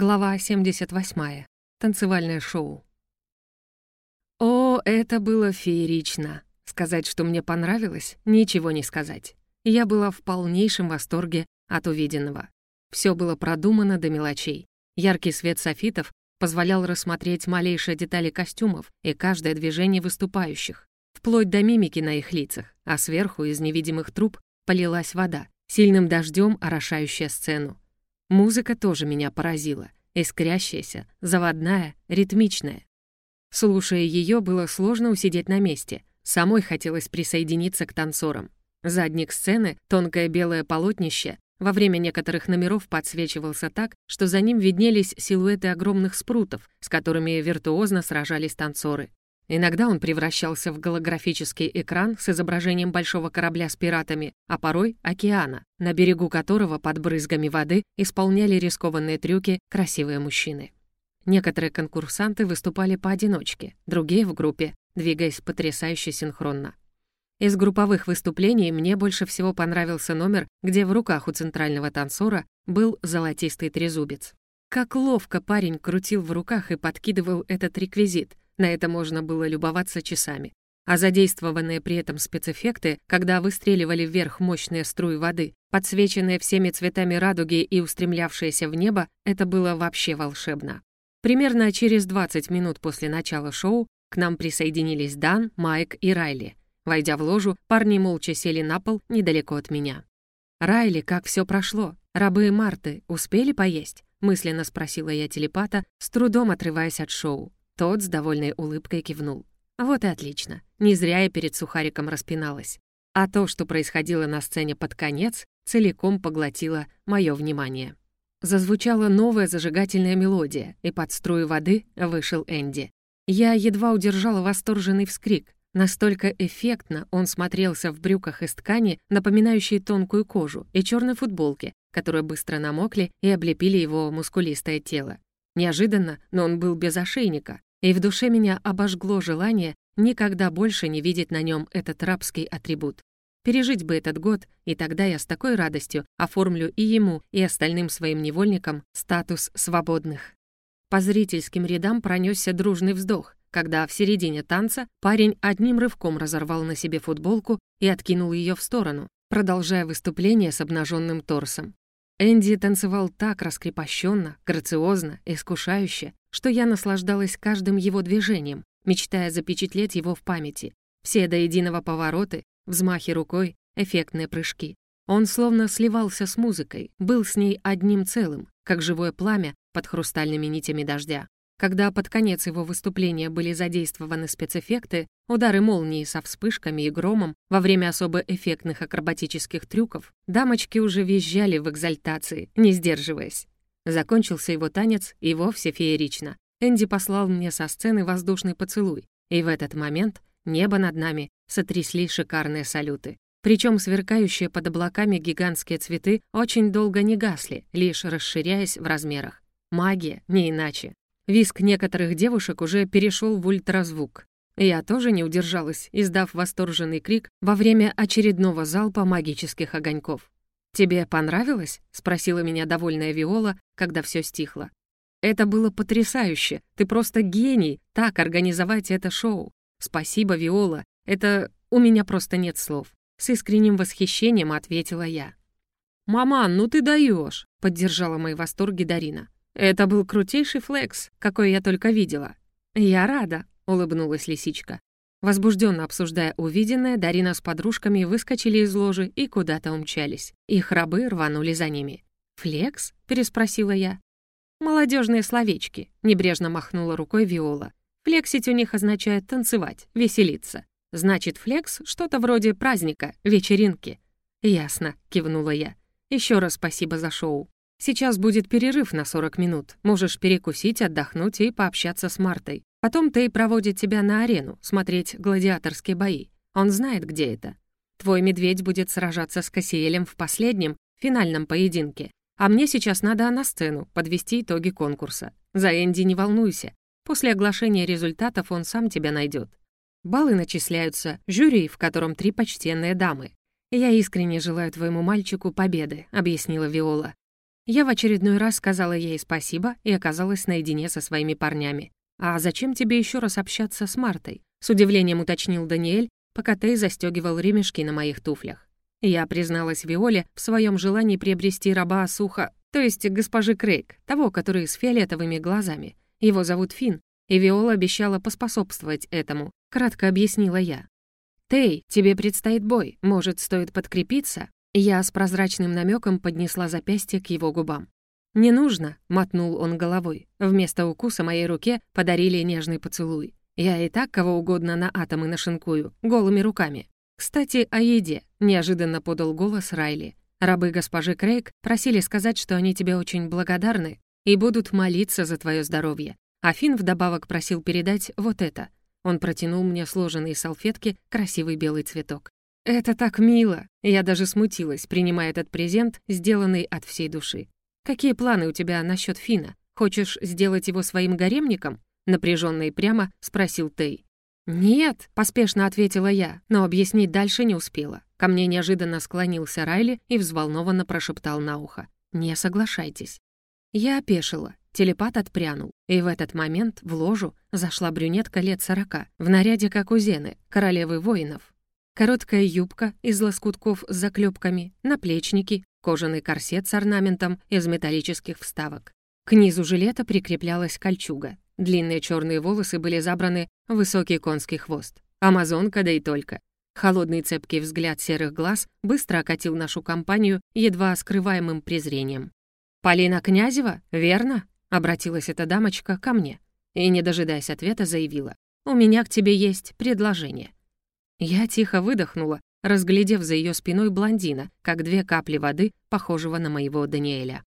Глава 78. Танцевальное шоу. О, это было феерично. Сказать, что мне понравилось, ничего не сказать. Я была в полнейшем восторге от увиденного. Все было продумано до мелочей. Яркий свет софитов позволял рассмотреть малейшие детали костюмов и каждое движение выступающих, вплоть до мимики на их лицах, а сверху из невидимых труб полилась вода, сильным дождем орошающая сцену. Музыка тоже меня поразила. Искрящаяся, заводная, ритмичная. Слушая ее, было сложно усидеть на месте. Самой хотелось присоединиться к танцорам. Задник сцены, тонкое белое полотнище, во время некоторых номеров подсвечивался так, что за ним виднелись силуэты огромных спрутов, с которыми виртуозно сражались танцоры. Иногда он превращался в голографический экран с изображением большого корабля с пиратами, а порой — океана, на берегу которого под брызгами воды исполняли рискованные трюки красивые мужчины. Некоторые конкурсанты выступали поодиночке, другие — в группе, двигаясь потрясающе синхронно. Из групповых выступлений мне больше всего понравился номер, где в руках у центрального танцора был золотистый трезубец. Как ловко парень крутил в руках и подкидывал этот реквизит — на это можно было любоваться часами. А задействованные при этом спецэффекты, когда выстреливали вверх мощные струи воды, подсвеченные всеми цветами радуги и устремлявшиеся в небо, это было вообще волшебно. Примерно через 20 минут после начала шоу к нам присоединились Дан, Майк и Райли. Войдя в ложу, парни молча сели на пол недалеко от меня. «Райли, как все прошло? Рабы Марты успели поесть?» — мысленно спросила я телепата, с трудом отрываясь от шоу. Тот с довольной улыбкой кивнул. Вот и отлично. Не зря я перед сухариком распиналась. А то, что происходило на сцене под конец, целиком поглотило мое внимание. Зазвучала новая зажигательная мелодия, и под струю воды вышел Энди. Я едва удержала восторженный вскрик. Настолько эффектно он смотрелся в брюках из ткани, напоминающей тонкую кожу, и черной футболке, которые быстро намокли и облепили его мускулистое тело. Неожиданно, но он был без ошейника, и в душе меня обожгло желание никогда больше не видеть на нем этот рабский атрибут. Пережить бы этот год, и тогда я с такой радостью оформлю и ему, и остальным своим невольникам статус свободных. По зрительским рядам пронесся дружный вздох, когда в середине танца парень одним рывком разорвал на себе футболку и откинул ее в сторону, продолжая выступление с обнаженным торсом. Энди танцевал так раскрепощенно, грациозно, искушающе, что я наслаждалась каждым его движением, мечтая запечатлеть его в памяти. Все до единого повороты, взмахи рукой, эффектные прыжки. Он словно сливался с музыкой, был с ней одним целым, как живое пламя под хрустальными нитями дождя. Когда под конец его выступления были задействованы спецэффекты, удары молнии со вспышками и громом во время особо эффектных акробатических трюков, дамочки уже визжали в экзальтации, не сдерживаясь. Закончился его танец и вовсе феерично. Энди послал мне со сцены воздушный поцелуй, и в этот момент небо над нами сотрясли шикарные салюты. Причем сверкающие под облаками гигантские цветы очень долго не гасли, лишь расширяясь в размерах. Магия, не иначе. Виск некоторых девушек уже перешел в ультразвук. Я тоже не удержалась, издав восторженный крик во время очередного залпа магических огоньков. «Тебе понравилось?» — спросила меня довольная Виола, когда все стихло. «Это было потрясающе. Ты просто гений, так организовать это шоу. Спасибо, Виола. Это... у меня просто нет слов». С искренним восхищением ответила я. «Маман, ну ты даешь, поддержала мои восторги Дарина. Это был крутейший флекс, какой я только видела. Я рада, улыбнулась лисичка. Возбужденно обсуждая увиденное, Дарина с подружками выскочили из ложи и куда-то умчались. Их рабы рванули за ними. «Флекс?» — переспросила я. «Молодежные словечки», — небрежно махнула рукой Виола. «Флексить у них означает танцевать, веселиться. Значит, флекс — что-то вроде праздника, вечеринки». «Ясно», — кивнула я. Еще раз спасибо за шоу». Сейчас будет перерыв на 40 минут. Можешь перекусить, отдохнуть и пообщаться с Мартой. Потом Тей проводит тебя на арену, смотреть гладиаторские бои. Он знает, где это. Твой медведь будет сражаться с Кассиэлем в последнем, финальном поединке. А мне сейчас надо на сцену, подвести итоги конкурса. За Энди не волнуйся. После оглашения результатов он сам тебя найдет. Баллы начисляются, жюри, в котором три почтенные дамы. «Я искренне желаю твоему мальчику победы», — объяснила Виола. Я в очередной раз сказала ей спасибо и оказалась наедине со своими парнями. «А зачем тебе еще раз общаться с Мартой?» — с удивлением уточнил Даниэль, пока Тей застегивал ремешки на моих туфлях. Я призналась Виоле в своем желании приобрести раба Суха, то есть госпожи Крейг, того, который с фиолетовыми глазами. Его зовут Фин, и Виола обещала поспособствовать этому, кратко объяснила я. «Тей, тебе предстоит бой, может, стоит подкрепиться?» Я с прозрачным намеком поднесла запястье к его губам. «Не нужно», — мотнул он головой. Вместо укуса моей руке подарили нежный поцелуй. Я и так кого угодно на атомы нашинкую, голыми руками. «Кстати, о еде», — неожиданно подал голос Райли. «Рабы госпожи Крейг просили сказать, что они тебе очень благодарны и будут молиться за твое здоровье. А Финн вдобавок просил передать вот это. Он протянул мне сложенные салфетки, красивый белый цветок. «Это так мило!» Я даже смутилась, принимая этот презент, сделанный от всей души. «Какие планы у тебя насчет Фина? Хочешь сделать его своим гаремником?» Напряженно и прямо спросил Тей. «Нет», — поспешно ответила я, но объяснить дальше не успела. Ко мне неожиданно склонился Райли и взволнованно прошептал на ухо. «Не соглашайтесь». Я опешила, телепат отпрянул, и в этот момент в ложу зашла брюнетка лет сорока, в наряде как у Зены, королевы воинов. Короткая юбка из лоскутков с заклепками, наплечники, кожаный корсет с орнаментом из металлических вставок. К низу жилета прикреплялась кольчуга. Длинные черные волосы были забраны в высокий конский хвост. Амазонка, да и только. Холодный цепкий взгляд серых глаз быстро окатил нашу компанию едва скрываемым презрением. «Полина Князева, верно?» — обратилась эта дамочка ко мне. И, не дожидаясь ответа, заявила. «У меня к тебе есть предложение». Я тихо выдохнула, разглядев за ее спиной блондина, как две капли воды, похожего на моего Даниэля.